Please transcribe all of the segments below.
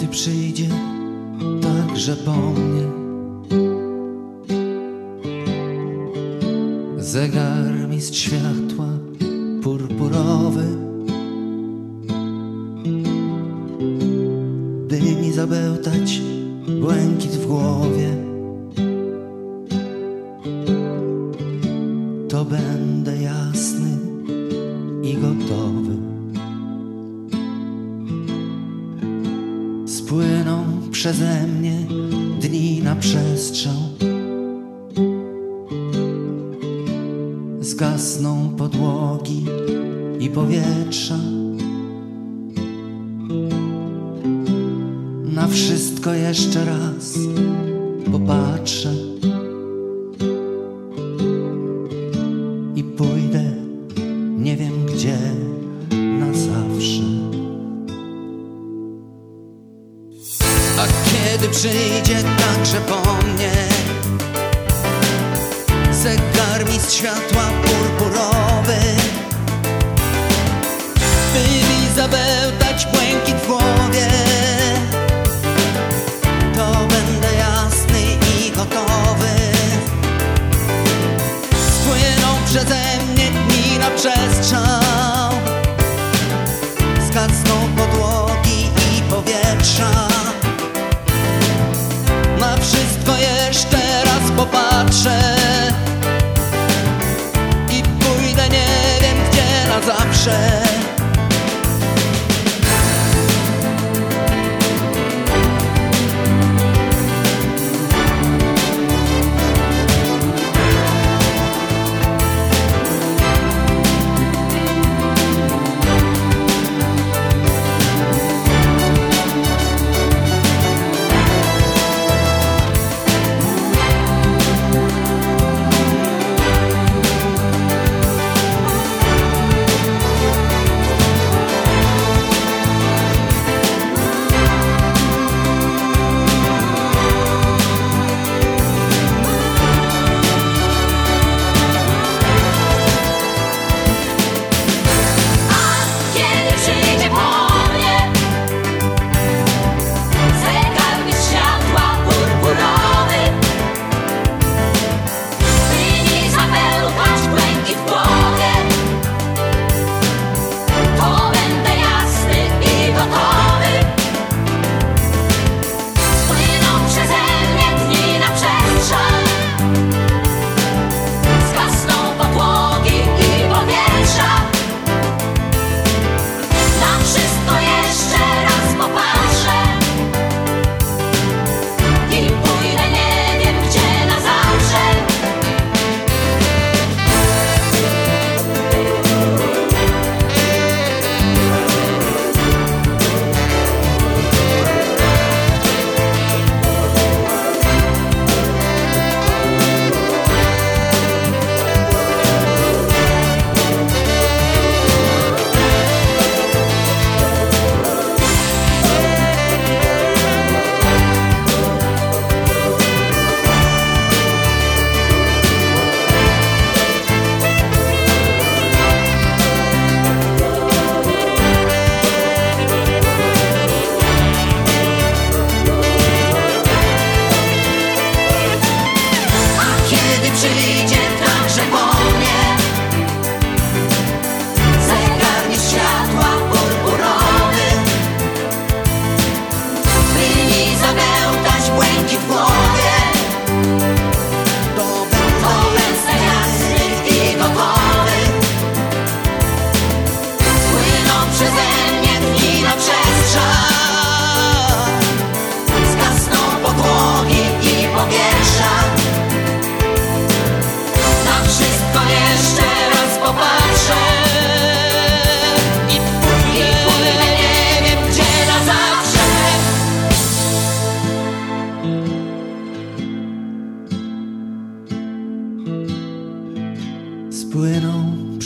kiedy przyjdzie także po mnie. Zegar mistrz światła purpurowy By mi zabełtać błękit w głowie To będę jasny i gotowy Płyną przeze mnie dni na przestrzał. Zgasną podłogi i powietrza. Na wszystko jeszcze raz popatrzę. Kiedy przyjdzie także po mnie. Z światła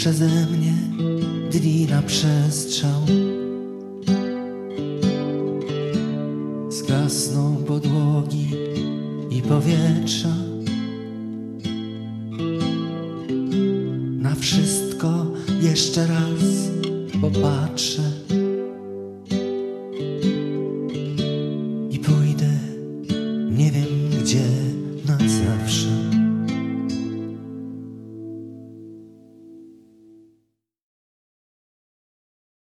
przeze mnie dni na przestrzał. Zgasną podłogi i powietrza. Na wszystko jeszcze raz popatrzę.